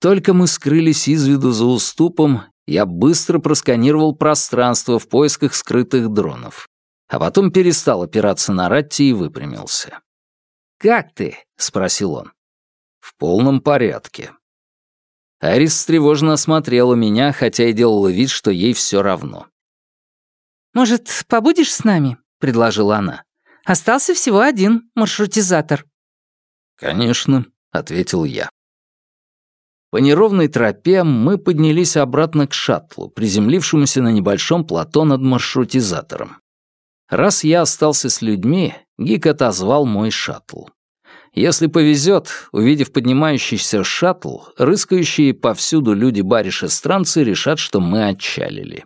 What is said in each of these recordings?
Только мы скрылись из виду за уступом, я быстро просканировал пространство в поисках скрытых дронов, а потом перестал опираться на Ратти и выпрямился. «Как ты?» — спросил он. «В полном порядке». Арис тревожно осмотрела меня, хотя и делала вид, что ей все равно. «Может, побудешь с нами?» — предложила она. «Остался всего один маршрутизатор». «Конечно», — ответил я. По неровной тропе мы поднялись обратно к шаттлу, приземлившемуся на небольшом плато над маршрутизатором. Раз я остался с людьми, Гик отозвал мой шаттл. Если повезет, увидев поднимающийся шаттл, рыскающие повсюду люди-бариши-странцы решат, что мы отчалили.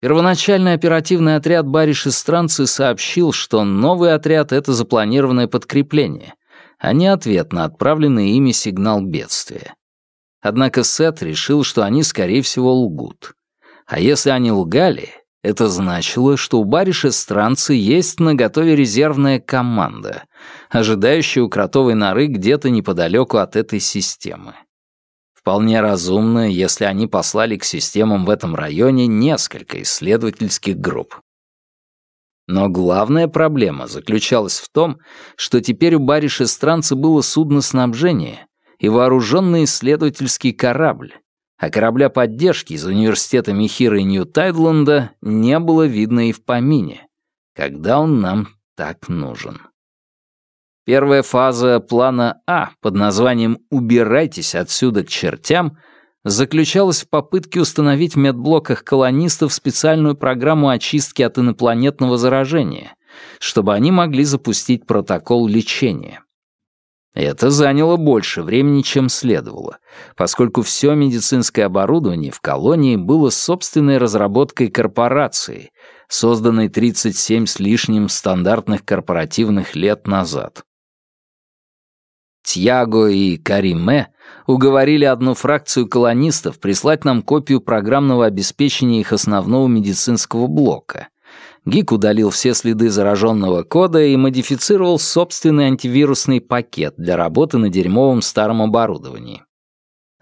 Первоначальный оперативный отряд бариши-странцы сообщил, что новый отряд — это запланированное подкрепление, а не ответ на отправленный ими сигнал бедствия. Однако Сет решил, что они, скорее всего, лгут. А если они лгали, это значило, что у бариша странцы есть на готове резервная команда, ожидающая у кротовой норы где-то неподалеку от этой системы. Вполне разумно, если они послали к системам в этом районе несколько исследовательских групп. Но главная проблема заключалась в том, что теперь у бариша странца было судно снабжения и вооруженный исследовательский корабль, а корабля поддержки из университета Михира и Нью-Тайдленда не было видно и в помине, когда он нам так нужен. Первая фаза плана А под названием «Убирайтесь отсюда к чертям» заключалась в попытке установить в медблоках колонистов специальную программу очистки от инопланетного заражения, чтобы они могли запустить протокол лечения. Это заняло больше времени, чем следовало, поскольку все медицинское оборудование в колонии было собственной разработкой корпорации, созданной 37 с лишним стандартных корпоративных лет назад. Тьяго и Кариме уговорили одну фракцию колонистов прислать нам копию программного обеспечения их основного медицинского блока. Гик удалил все следы зараженного кода и модифицировал собственный антивирусный пакет для работы на дерьмовом старом оборудовании.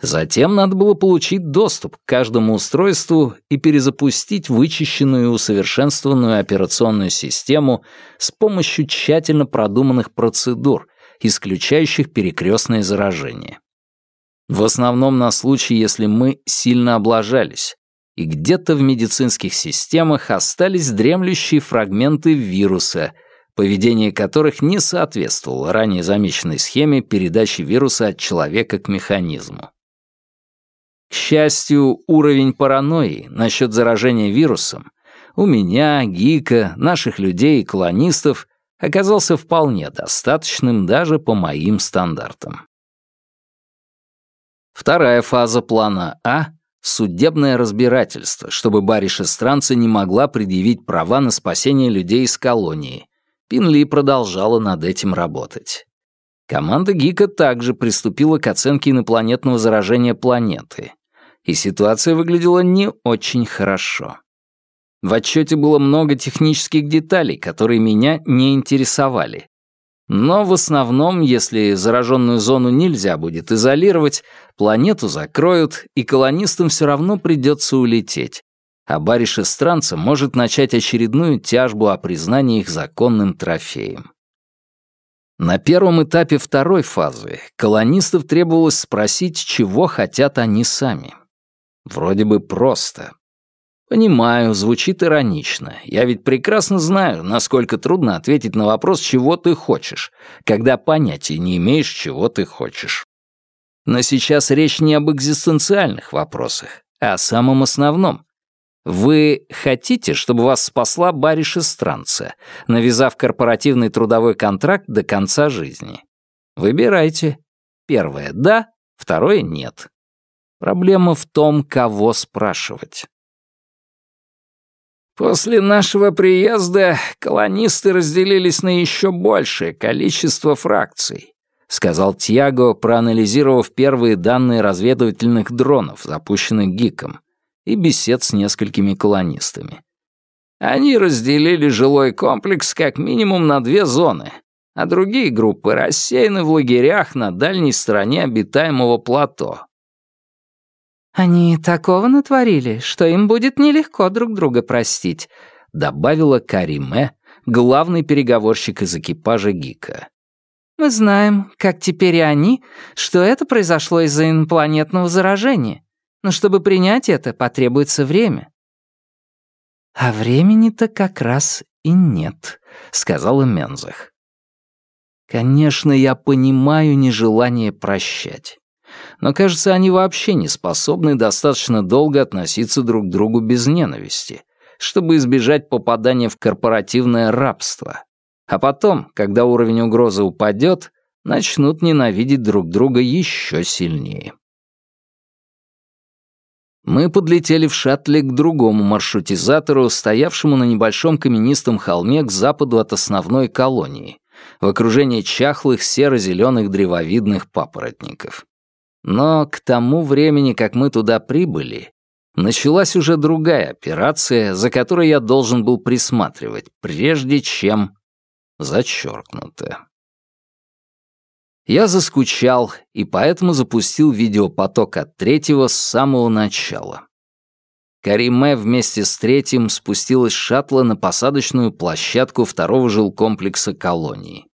Затем надо было получить доступ к каждому устройству и перезапустить вычищенную и усовершенствованную операционную систему с помощью тщательно продуманных процедур, исключающих перекрестное заражение. В основном на случай, если мы сильно облажались, и где-то в медицинских системах остались дремлющие фрагменты вируса, поведение которых не соответствовало ранее замеченной схеме передачи вируса от человека к механизму. К счастью, уровень паранойи насчет заражения вирусом у меня, Гика, наших людей и колонистов оказался вполне достаточным даже по моим стандартам. Вторая фаза плана А — судебное разбирательство, чтобы бариша странца не могла предъявить права на спасение людей из колонии. Пинли продолжала над этим работать. Команда Гика также приступила к оценке инопланетного заражения планеты. И ситуация выглядела не очень хорошо. В отчете было много технических деталей, которые меня не интересовали. Но в основном, если зараженную зону нельзя будет изолировать, планету закроют, и колонистам все равно придется улететь. А бариш странца может начать очередную тяжбу о признании их законным трофеем. На первом этапе второй фазы колонистов требовалось спросить, чего хотят они сами. Вроде бы просто, Понимаю, звучит иронично. Я ведь прекрасно знаю, насколько трудно ответить на вопрос, чего ты хочешь, когда понятия не имеешь, чего ты хочешь. Но сейчас речь не об экзистенциальных вопросах, а о самом основном. Вы хотите, чтобы вас спасла бариша странца, навязав корпоративный трудовой контракт до конца жизни? Выбирайте. Первое — да, второе — нет. Проблема в том, кого спрашивать. После нашего приезда колонисты разделились на еще большее количество фракций, сказал Тьяго, проанализировав первые данные разведывательных дронов, запущенных ГИКом, и бесед с несколькими колонистами. Они разделили жилой комплекс как минимум на две зоны, а другие группы рассеяны в лагерях на дальней стороне обитаемого плато. «Они такого натворили, что им будет нелегко друг друга простить», добавила Кариме, главный переговорщик из экипажа Гика. «Мы знаем, как теперь и они, что это произошло из-за инопланетного заражения. Но чтобы принять это, потребуется время». «А времени-то как раз и нет», — сказала Мензах. «Конечно, я понимаю нежелание прощать. Но, кажется, они вообще не способны достаточно долго относиться друг к другу без ненависти, чтобы избежать попадания в корпоративное рабство. А потом, когда уровень угрозы упадет, начнут ненавидеть друг друга еще сильнее. Мы подлетели в шаттле к другому маршрутизатору, стоявшему на небольшом каменистом холме к западу от основной колонии, в окружении чахлых серо-зеленых древовидных папоротников. Но к тому времени, как мы туда прибыли, началась уже другая операция, за которой я должен был присматривать, прежде чем зачеркнуто. Я заскучал и поэтому запустил видеопоток от третьего с самого начала. Кариме вместе с третьим спустилась с шаттла на посадочную площадку второго жилкомплекса колонии.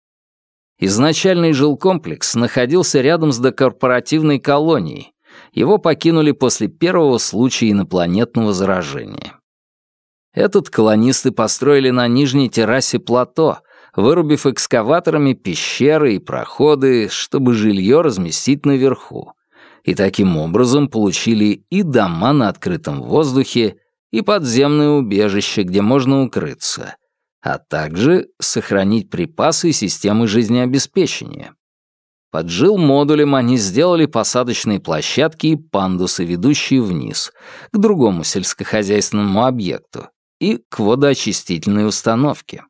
Изначальный жилкомплекс находился рядом с докорпоративной колонией. Его покинули после первого случая инопланетного заражения. Этот колонисты построили на нижней террасе плато, вырубив экскаваторами пещеры и проходы, чтобы жилье разместить наверху. И таким образом получили и дома на открытом воздухе, и подземное убежище, где можно укрыться, а также сохранить припасы и системы жизнеобеспечения. Под жил-модулем они сделали посадочные площадки и пандусы, ведущие вниз, к другому сельскохозяйственному объекту и к водоочистительной установке.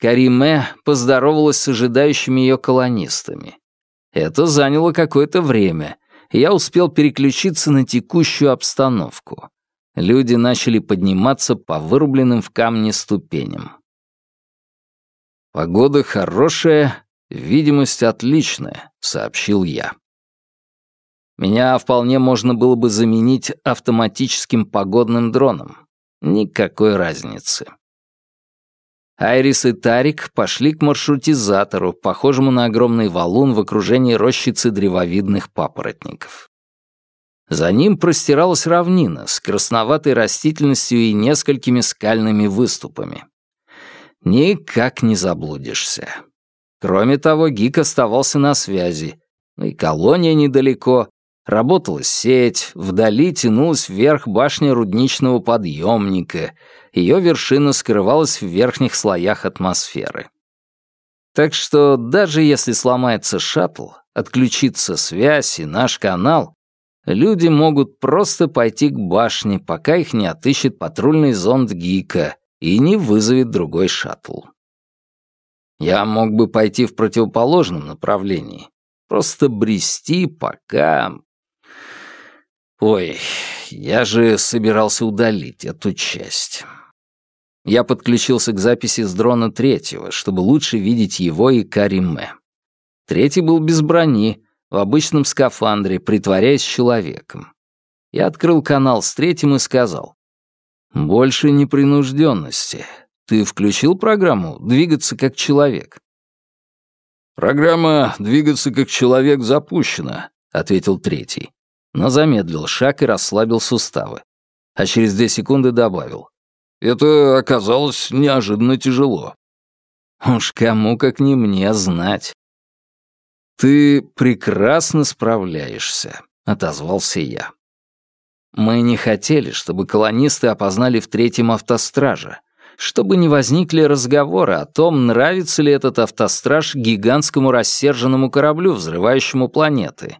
Кариме поздоровалась с ожидающими ее колонистами. Это заняло какое-то время, и я успел переключиться на текущую обстановку. Люди начали подниматься по вырубленным в камне ступеням. «Погода хорошая, видимость отличная», — сообщил я. Меня вполне можно было бы заменить автоматическим погодным дроном. Никакой разницы. Айрис и Тарик пошли к маршрутизатору, похожему на огромный валун в окружении рощицы древовидных папоротников. За ним простиралась равнина с красноватой растительностью и несколькими скальными выступами. Никак не заблудишься. Кроме того, Гик оставался на связи. И колония недалеко. Работала сеть, вдали тянулась вверх башня рудничного подъемника. Ее вершина скрывалась в верхних слоях атмосферы. Так что даже если сломается шаттл, отключится связь и наш канал, люди могут просто пойти к башне, пока их не отыщет патрульный зонд Гика и не вызовет другой шаттл. Я мог бы пойти в противоположном направлении, просто брести, пока... Ой, я же собирался удалить эту часть. Я подключился к записи с дрона третьего, чтобы лучше видеть его и Кариме. Третий был без брони, в обычном скафандре, притворяясь человеком. Я открыл канал с третьим и сказал. «Больше непринужденности. Ты включил программу «Двигаться как человек»?» «Программа «Двигаться как человек» запущена», — ответил третий. Но замедлил шаг и расслабил суставы. А через две секунды добавил. «Это оказалось неожиданно тяжело». Уж кому как не мне знать. «Ты прекрасно справляешься», — отозвался я. Мы не хотели, чтобы колонисты опознали в третьем автостраже, чтобы не возникли разговоры о том, нравится ли этот автостраж гигантскому рассерженному кораблю, взрывающему планеты,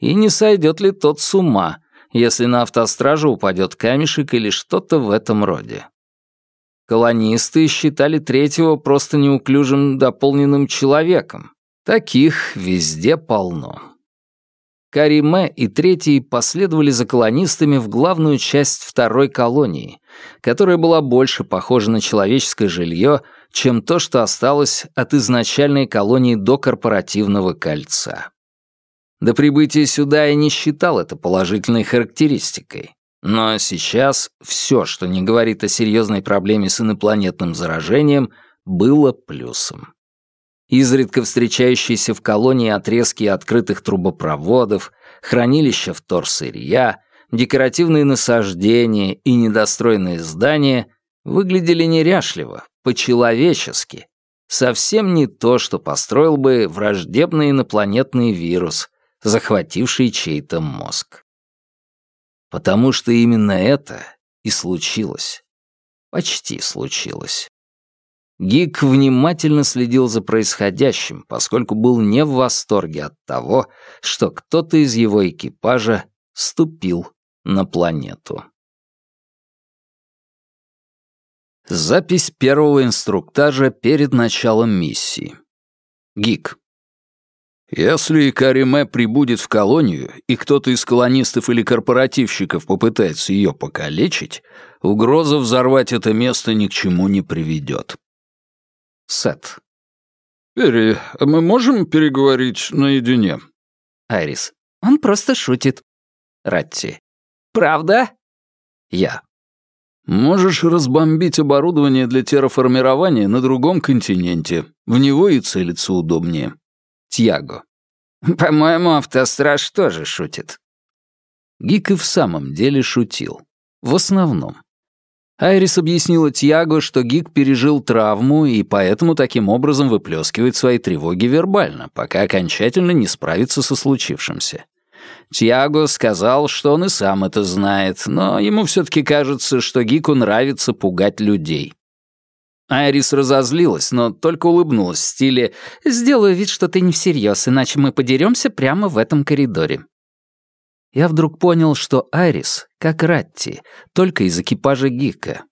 и не сойдет ли тот с ума, если на автостражу упадет камешек или что-то в этом роде. Колонисты считали третьего просто неуклюжим дополненным человеком, Таких везде полно. Кариме и третий последовали за колонистами в главную часть второй колонии, которая была больше похожа на человеческое жилье, чем то, что осталось от изначальной колонии до корпоративного кольца. До прибытия сюда я не считал это положительной характеристикой. Но сейчас все, что не говорит о серьезной проблеме с инопланетным заражением, было плюсом. Изредка встречающиеся в колонии отрезки открытых трубопроводов, хранилища вторсырья, декоративные насаждения и недостроенные здания выглядели неряшливо, по-человечески. Совсем не то, что построил бы враждебный инопланетный вирус, захвативший чей-то мозг. Потому что именно это и случилось. Почти случилось. Гик внимательно следил за происходящим, поскольку был не в восторге от того, что кто-то из его экипажа ступил на планету. Запись первого инструктажа перед началом миссии. Гик. Если Кариме прибудет в колонию, и кто-то из колонистов или корпоративщиков попытается ее покалечить, угроза взорвать это место ни к чему не приведет. Сет. «Перри, а мы можем переговорить наедине?» Айрис. «Он просто шутит». Ратти. «Правда?» Я. «Можешь разбомбить оборудование для терраформирования на другом континенте. В него и целиться удобнее». Тьяго. «По-моему, автостраж тоже шутит». Гик и в самом деле шутил. В основном. Айрис объяснила Тьяго, что Гик пережил травму и поэтому таким образом выплескивает свои тревоги вербально, пока окончательно не справится со случившимся. Тьяго сказал, что он и сам это знает, но ему все-таки кажется, что Гику нравится пугать людей. Айрис разозлилась, но только улыбнулась в стиле «Сделаю вид, что ты не всерьез, иначе мы подеремся прямо в этом коридоре». Я вдруг понял, что Айрис, как Ратти, только из экипажа Гика.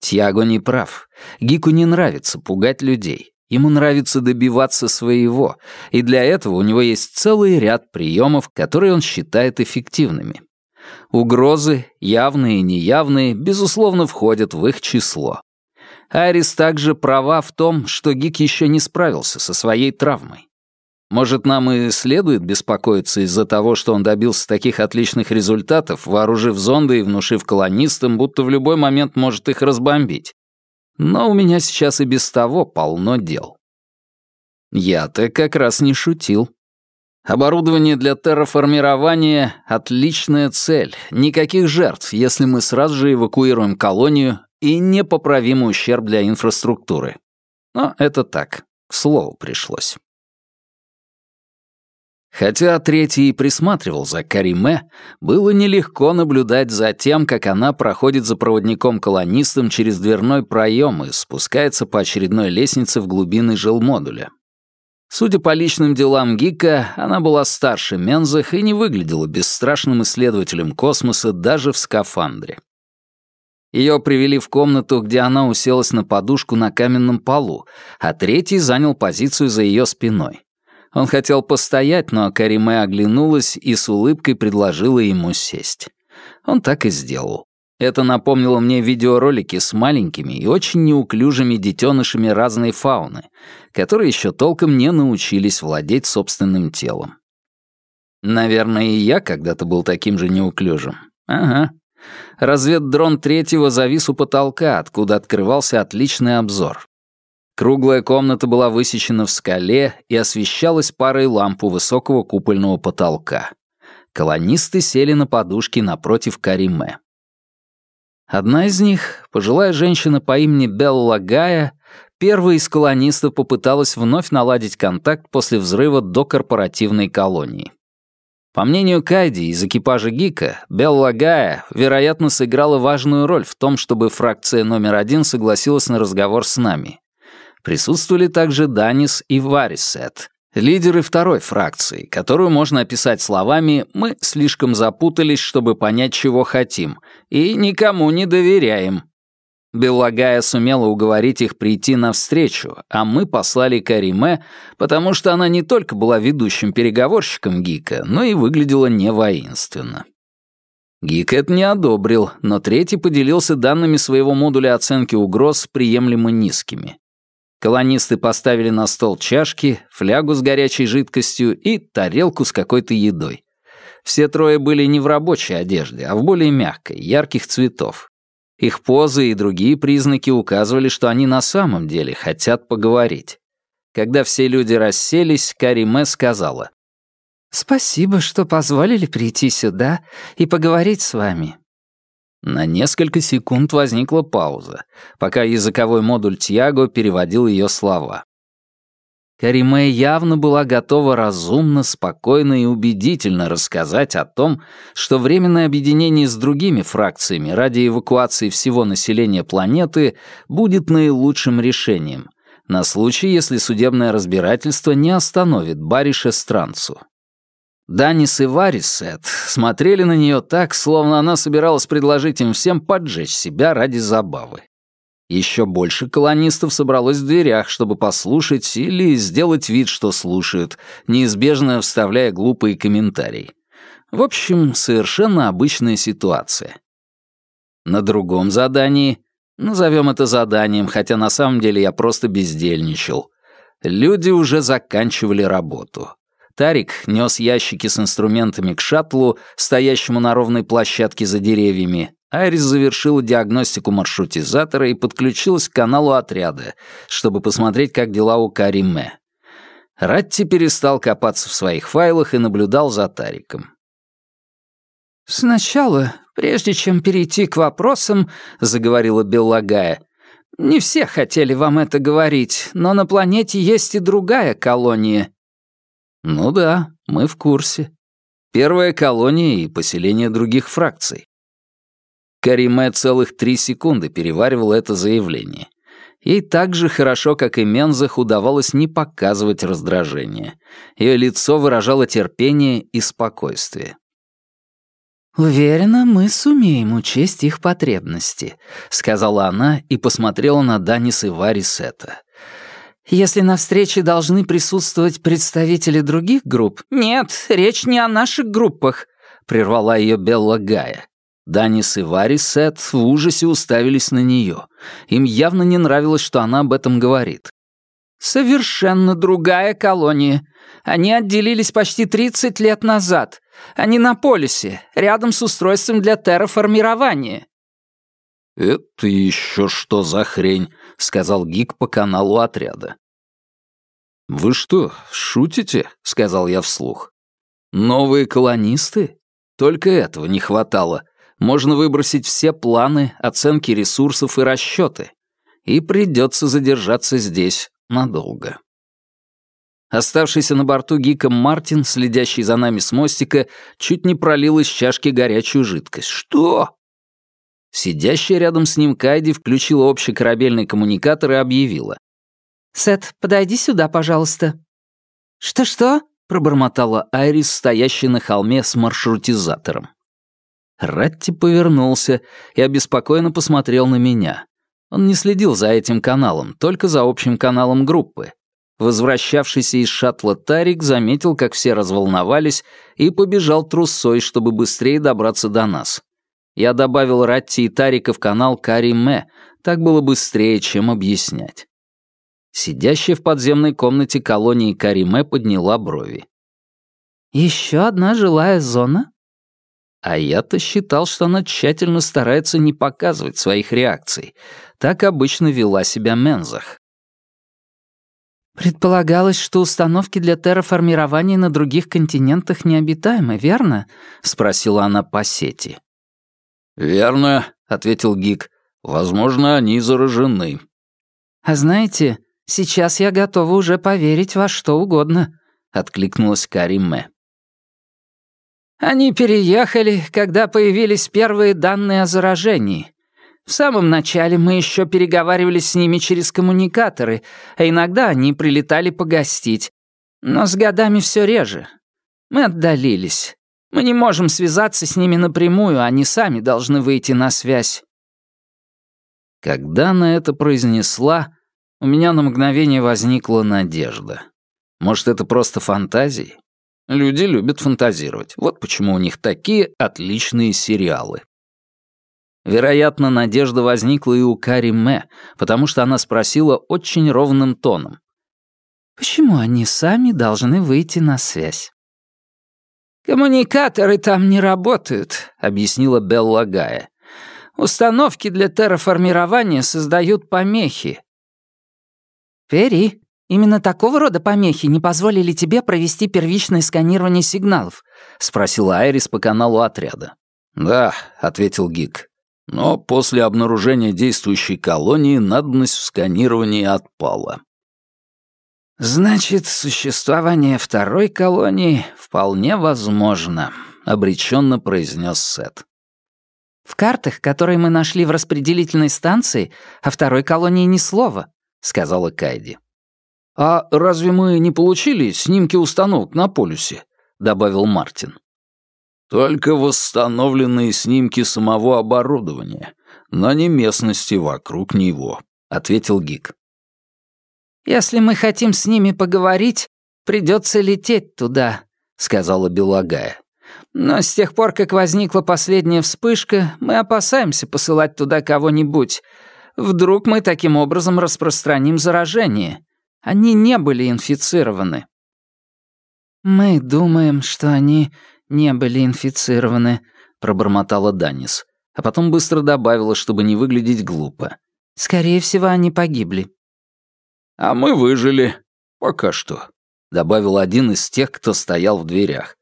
Тьяго не прав. Гику не нравится пугать людей. Ему нравится добиваться своего, и для этого у него есть целый ряд приемов, которые он считает эффективными. Угрозы, явные и неявные, безусловно, входят в их число. Арис также права в том, что Гик еще не справился со своей травмой. Может, нам и следует беспокоиться из-за того, что он добился таких отличных результатов, вооружив зонды и внушив колонистам, будто в любой момент может их разбомбить. Но у меня сейчас и без того полно дел. Я-то как раз не шутил. Оборудование для терраформирования — отличная цель. Никаких жертв, если мы сразу же эвакуируем колонию и непоправимый ущерб для инфраструктуры. Но это так, к слову пришлось. Хотя третий и присматривал за Кариме, было нелегко наблюдать за тем, как она проходит за проводником-колонистом через дверной проем и спускается по очередной лестнице в глубины жилмодуля. Судя по личным делам Гика, она была старше Мензах и не выглядела бесстрашным исследователем космоса даже в скафандре. Ее привели в комнату, где она уселась на подушку на каменном полу, а третий занял позицию за ее спиной. Он хотел постоять, но Кариме оглянулась и с улыбкой предложила ему сесть. Он так и сделал. Это напомнило мне видеоролики с маленькими и очень неуклюжими детенышами разной фауны, которые еще толком не научились владеть собственным телом. Наверное, и я когда-то был таким же неуклюжим. Ага, Разведдрон третьего завис у потолка, откуда открывался отличный обзор. Круглая комната была высечена в скале и освещалась парой ламп у высокого купольного потолка. Колонисты сели на подушки напротив Кариме. Одна из них, пожилая женщина по имени Белла Гая, первая из колонистов попыталась вновь наладить контакт после взрыва до корпоративной колонии. По мнению Кайди из экипажа Гика, Белла Гая, вероятно, сыграла важную роль в том, чтобы фракция номер один согласилась на разговор с нами. Присутствовали также Данис и Варисет, лидеры второй фракции, которую можно описать словами «мы слишком запутались, чтобы понять, чего хотим, и никому не доверяем». Беллагая сумела уговорить их прийти навстречу, а мы послали Кариме, потому что она не только была ведущим переговорщиком Гика, но и выглядела не воинственно. Гик это не одобрил, но третий поделился данными своего модуля оценки угроз приемлемо низкими. Колонисты поставили на стол чашки, флягу с горячей жидкостью и тарелку с какой-то едой. Все трое были не в рабочей одежде, а в более мягкой, ярких цветов. Их позы и другие признаки указывали, что они на самом деле хотят поговорить. Когда все люди расселись, Кариме сказала. «Спасибо, что позволили прийти сюда и поговорить с вами». На несколько секунд возникла пауза, пока языковой модуль Тьяго переводил ее слова. Кариме явно была готова разумно, спокойно и убедительно рассказать о том, что временное объединение с другими фракциями ради эвакуации всего населения планеты будет наилучшим решением, на случай, если судебное разбирательство не остановит Бариша Странцу. Данис и Варисет смотрели на нее так, словно она собиралась предложить им всем поджечь себя ради забавы. Еще больше колонистов собралось в дверях, чтобы послушать или сделать вид, что слушают, неизбежно вставляя глупые комментарии. В общем, совершенно обычная ситуация. На другом задании, назовем это заданием, хотя на самом деле я просто бездельничал, люди уже заканчивали работу. Тарик нес ящики с инструментами к шаттлу, стоящему на ровной площадке за деревьями, Айрис завершила диагностику маршрутизатора и подключилась к каналу отряда, чтобы посмотреть, как дела у Кариме. Ратти перестал копаться в своих файлах и наблюдал за Тариком. «Сначала, прежде чем перейти к вопросам», — заговорила Беллагая, — «не все хотели вам это говорить, но на планете есть и другая колония». «Ну да, мы в курсе. Первая колония и поселение других фракций. Кариме целых три секунды переваривала это заявление. Ей так же хорошо, как и Мензах, удавалось не показывать раздражение. Ее лицо выражало терпение и спокойствие. «Уверена, мы сумеем учесть их потребности», — сказала она и посмотрела на Данис и Варисета. «Если на встрече должны присутствовать представители других групп...» «Нет, речь не о наших группах», — прервала ее Белла Гая. Данис и Варисет в ужасе уставились на нее. Им явно не нравилось, что она об этом говорит. «Совершенно другая колония. Они отделились почти 30 лет назад. Они на полюсе, рядом с устройством для терраформирования». «Это еще что за хрень?» — сказал Гик по каналу отряда. «Вы что, шутите?» — сказал я вслух. «Новые колонисты? Только этого не хватало можно выбросить все планы, оценки ресурсов и расчеты, и придется задержаться здесь надолго. Оставшийся на борту гиком Мартин, следящий за нами с мостика, чуть не пролил из чашки горячую жидкость. «Что?» Сидящая рядом с ним Кайди включила общий корабельный коммуникатор и объявила. «Сет, подойди сюда, пожалуйста». «Что-что?» — пробормотала Айрис, стоящая на холме с маршрутизатором. Ратти повернулся и обеспокоенно посмотрел на меня. Он не следил за этим каналом, только за общим каналом группы. Возвращавшийся из шаттла Тарик заметил, как все разволновались, и побежал трусой, чтобы быстрее добраться до нас. Я добавил Ратти и Тарика в канал Кариме, так было быстрее, чем объяснять. Сидящая в подземной комнате колонии Кариме подняла брови. «Еще одна жилая зона?» А я-то считал, что она тщательно старается не показывать своих реакций. Так обычно вела себя Мензах. «Предполагалось, что установки для терраформирования на других континентах необитаемы, верно?» — спросила она по сети. «Верно», — ответил Гик. «Возможно, они заражены». «А знаете, сейчас я готова уже поверить во что угодно», — откликнулась Кариме. Они переехали, когда появились первые данные о заражении. В самом начале мы еще переговаривались с ними через коммуникаторы, а иногда они прилетали погостить. Но с годами все реже. Мы отдалились. Мы не можем связаться с ними напрямую, они сами должны выйти на связь. Когда она это произнесла, у меня на мгновение возникла надежда. Может, это просто фантазии? Люди любят фантазировать. Вот почему у них такие отличные сериалы. Вероятно, надежда возникла и у Кари Мэ, потому что она спросила очень ровным тоном. «Почему они сами должны выйти на связь?» «Коммуникаторы там не работают», — объяснила Белла Гая. «Установки для терраформирования создают помехи». «Перри, именно такого рода помехи не позволили тебе провести первичное сканирование сигналов?» — спросила Айрис по каналу отряда. «Да», — ответил Гик. «Но после обнаружения действующей колонии надобность в сканировании отпала». «Значит, существование второй колонии вполне возможно», — обреченно произнес Сет. «В картах, которые мы нашли в распределительной станции, о второй колонии ни слова», — сказала Кайди. «А разве мы не получили снимки установок на полюсе?» — добавил Мартин. «Только восстановленные снимки самого оборудования, но не местности вокруг него», — ответил Гик. «Если мы хотим с ними поговорить, придется лететь туда», — сказала Белагая. «Но с тех пор, как возникла последняя вспышка, мы опасаемся посылать туда кого-нибудь. Вдруг мы таким образом распространим заражение. Они не были инфицированы». «Мы думаем, что они не были инфицированы», — пробормотала Данис, а потом быстро добавила, чтобы не выглядеть глупо. «Скорее всего, они погибли». «А мы выжили. Пока что», — добавил один из тех, кто стоял в дверях.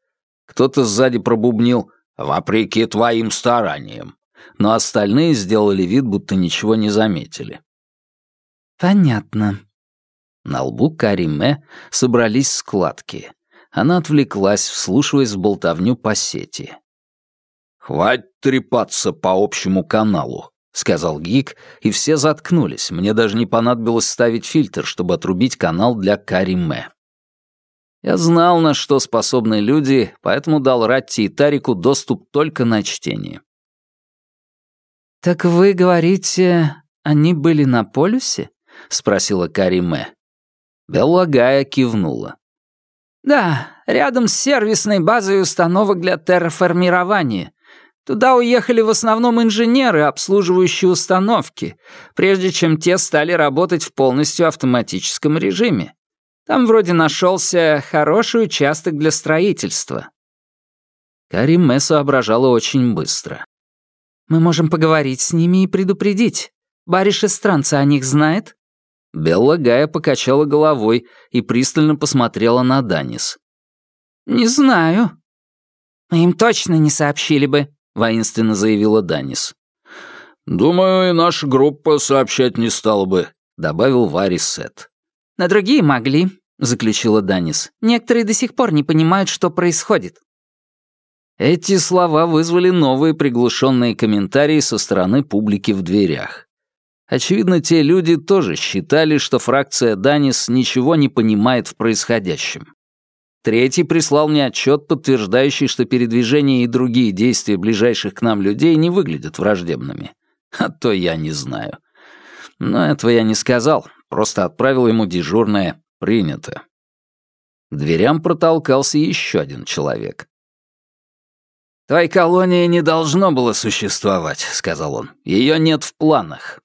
Кто-то сзади пробубнил «вопреки твоим стараниям», но остальные сделали вид, будто ничего не заметили. «Понятно». На лбу Кариме собрались складки. Она отвлеклась, вслушиваясь в болтовню по сети. «Хватит трепаться по общему каналу», — сказал Гик, и все заткнулись. Мне даже не понадобилось ставить фильтр, чтобы отрубить канал для Кариме. Я знал, на что способны люди, поэтому дал Ратти и Тарику доступ только на чтение. «Так вы говорите, они были на полюсе?» — спросила Кариме. Беллагая кивнула. «Да, рядом с сервисной базой установок для терраформирования. Туда уехали в основном инженеры, обслуживающие установки, прежде чем те стали работать в полностью автоматическом режиме. Там вроде нашелся хороший участок для строительства». Кариме соображала очень быстро. «Мы можем поговорить с ними и предупредить. Бариш Эстранца о них знает?» Белла Гая покачала головой и пристально посмотрела на Данис. «Не знаю». «Мы им точно не сообщили бы», — воинственно заявила Данис. «Думаю, и наша группа сообщать не стала бы», — добавил Варис Сет. «На другие могли», — заключила Данис. «Некоторые до сих пор не понимают, что происходит». Эти слова вызвали новые приглушенные комментарии со стороны публики в дверях. Очевидно, те люди тоже считали, что фракция Данис ничего не понимает в происходящем. Третий прислал мне отчет, подтверждающий, что передвижение и другие действия ближайших к нам людей не выглядят враждебными. А то я не знаю. Но этого я не сказал, просто отправил ему дежурное «принято». К дверям протолкался еще один человек. «Той колонии не должно было существовать», — сказал он. «Ее нет в планах».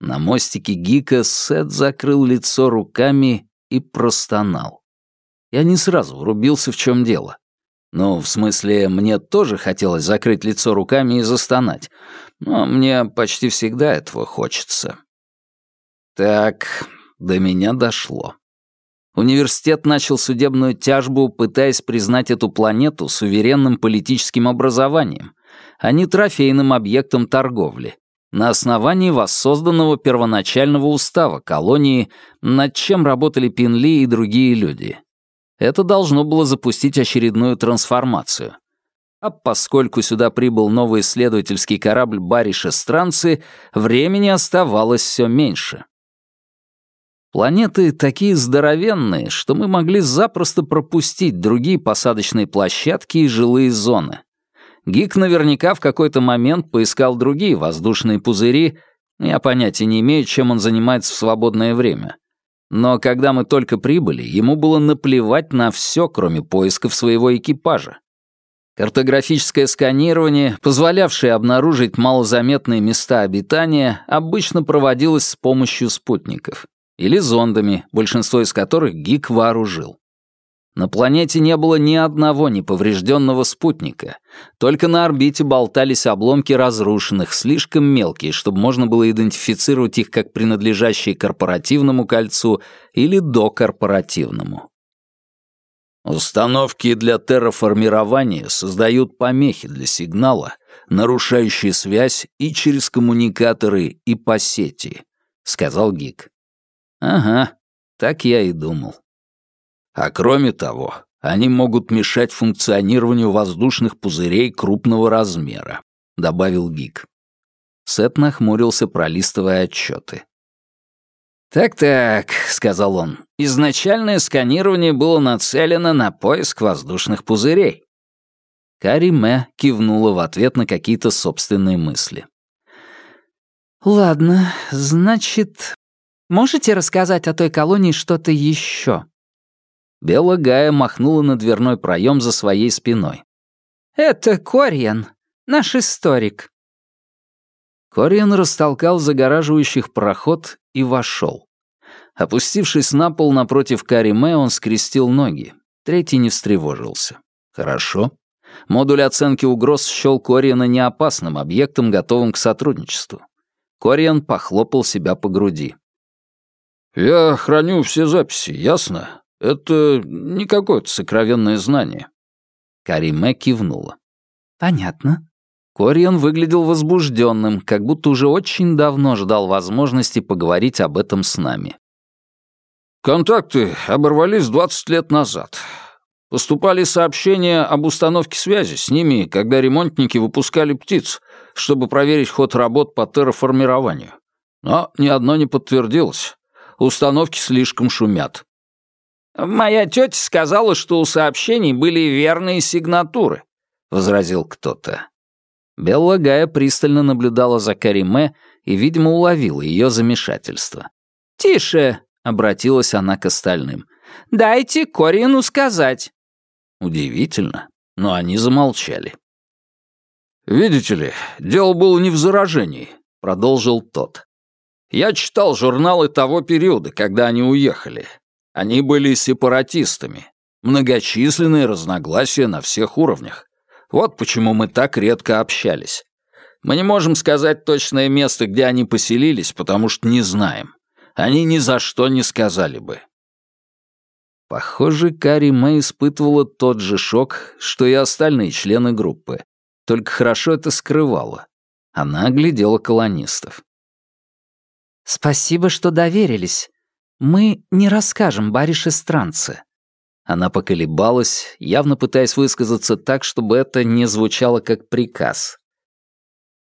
На мостике Гика Сет закрыл лицо руками и простонал. Я не сразу врубился, в чем дело. Ну, в смысле, мне тоже хотелось закрыть лицо руками и застонать, но мне почти всегда этого хочется. Так, до меня дошло. Университет начал судебную тяжбу, пытаясь признать эту планету суверенным политическим образованием, а не трофейным объектом торговли, на основании воссозданного первоначального устава колонии, над чем работали Пинли и другие люди. Это должно было запустить очередную трансформацию. А поскольку сюда прибыл новый исследовательский корабль Бариша Странцы, времени оставалось все меньше. Планеты такие здоровенные, что мы могли запросто пропустить другие посадочные площадки и жилые зоны. Гик наверняка в какой-то момент поискал другие воздушные пузыри, я понятия не имею, чем он занимается в свободное время. Но когда мы только прибыли, ему было наплевать на все, кроме поисков своего экипажа. Картографическое сканирование, позволявшее обнаружить малозаметные места обитания, обычно проводилось с помощью спутников или зондами, большинство из которых ГИК вооружил. На планете не было ни одного неповрежденного спутника, только на орбите болтались обломки разрушенных, слишком мелкие, чтобы можно было идентифицировать их как принадлежащие корпоративному кольцу или докорпоративному. Установки для терраформирования создают помехи для сигнала, нарушающие связь и через коммуникаторы, и по сети, сказал Гик. Ага, так я и думал. А кроме того, они могут мешать функционированию воздушных пузырей крупного размера, добавил Гик. Сет нахмурился, пролистывая отчеты. «Так-так», — сказал он, — «изначальное сканирование было нацелено на поиск воздушных пузырей». Кари Мэ кивнула в ответ на какие-то собственные мысли. «Ладно, значит, можете рассказать о той колонии что-то еще?» Белла Гая махнула на дверной проем за своей спиной. «Это Кориан, наш историк». Кориан растолкал загораживающих проход и вошел. Опустившись на пол напротив Кари Мэ, он скрестил ноги. Третий не встревожился. Хорошо. Модуль оценки угроз счел Кориана неопасным объектом, готовым к сотрудничеству. Кориан похлопал себя по груди. «Я храню все записи, ясно? Это не какое-то сокровенное знание». Кариме кивнула. «Понятно». Кориан выглядел возбужденным, как будто уже очень давно ждал возможности поговорить об этом с нами. «Контакты оборвались 20 лет назад. Поступали сообщения об установке связи с ними, когда ремонтники выпускали птиц, чтобы проверить ход работ по терраформированию. Но ни одно не подтвердилось. Установки слишком шумят. «Моя тетя сказала, что у сообщений были верные сигнатуры», — возразил кто-то. Белла Гая пристально наблюдала за Кариме и, видимо, уловила ее замешательство. «Тише!» — обратилась она к остальным. «Дайте Корину сказать». Удивительно, но они замолчали. «Видите ли, дело было не в заражении», — продолжил тот. «Я читал журналы того периода, когда они уехали. Они были сепаратистами. Многочисленные разногласия на всех уровнях. Вот почему мы так редко общались. Мы не можем сказать точное место, где они поселились, потому что не знаем. Они ни за что не сказали бы. Похоже, Кари Мэй испытывала тот же шок, что и остальные члены группы. Только хорошо это скрывала. Она оглядела колонистов. «Спасибо, что доверились. Мы не расскажем барише странце. Она поколебалась, явно пытаясь высказаться так, чтобы это не звучало как приказ.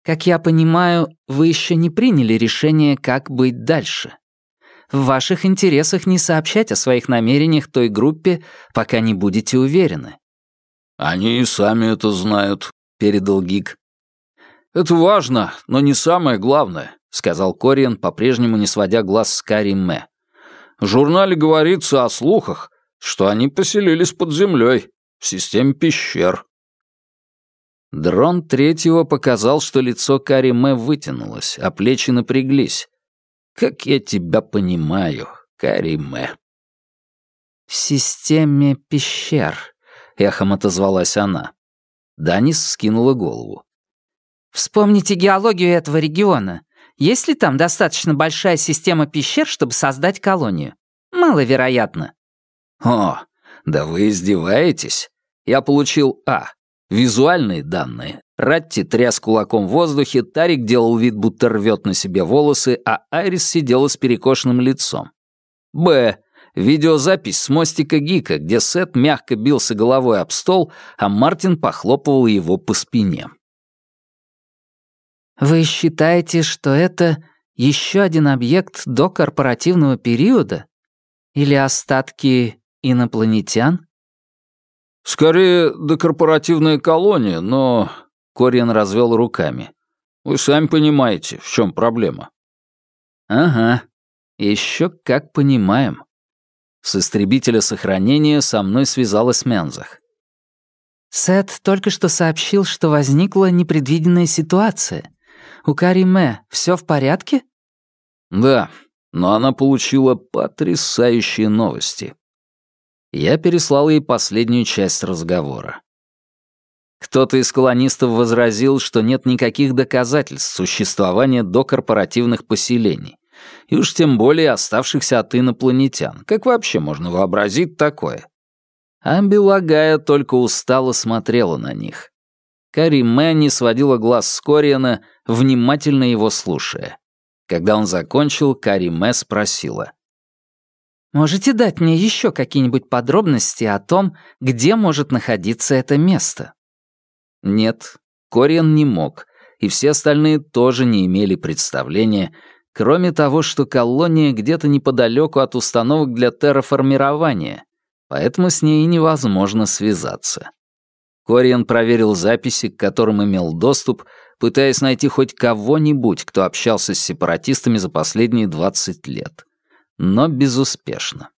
«Как я понимаю, вы еще не приняли решение, как быть дальше. В ваших интересах не сообщать о своих намерениях той группе, пока не будете уверены». «Они и сами это знают», — передал Гик. «Это важно, но не самое главное», — сказал Кориан, по-прежнему не сводя глаз с Кари Мэ. «В журнале говорится о слухах, что они поселились под землей, в системе пещер. Дрон третьего показал, что лицо Кариме вытянулось, а плечи напряглись. «Как я тебя понимаю, Кариме». «В системе пещер», — эхом отозвалась она. Данис скинула голову. «Вспомните геологию этого региона. Есть ли там достаточно большая система пещер, чтобы создать колонию? Маловероятно. «О, да вы издеваетесь? Я получил А. Визуальные данные. Ратти тряс кулаком в воздухе, Тарик делал вид, будто рвет на себе волосы, а Айрис сидела с перекошенным лицом. Б. Видеозапись с мостика Гика, где Сет мягко бился головой об стол, а Мартин похлопывал его по спине. «Вы считаете, что это еще один объект до корпоративного периода? Или остатки Инопланетян? Скорее, докорпоративная колония, но... Кориан развел руками. Вы сами понимаете, в чем проблема. Ага. Еще как понимаем. С истребителя сохранения со мной связалась Мензах. Сет только что сообщил, что возникла непредвиденная ситуация. У Кариме все в порядке? Да, но она получила потрясающие новости. Я переслал ей последнюю часть разговора. Кто-то из колонистов возразил, что нет никаких доказательств существования докорпоративных поселений, и уж тем более оставшихся от инопланетян. Как вообще можно вообразить такое? А Белагая только устало смотрела на них. Кариме не сводила глаз с Кориана, внимательно его слушая. Когда он закончил, Кариме спросила. «Можете дать мне еще какие-нибудь подробности о том, где может находиться это место?» Нет, Кориан не мог, и все остальные тоже не имели представления, кроме того, что колония где-то неподалеку от установок для терраформирования, поэтому с ней невозможно связаться. Кориан проверил записи, к которым имел доступ, пытаясь найти хоть кого-нибудь, кто общался с сепаратистами за последние 20 лет. Но безуспешно.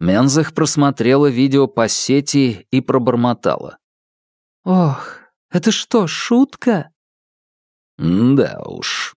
Мензах просмотрела видео по сети и пробормотала. «Ох, это что, шутка?» «Да уж,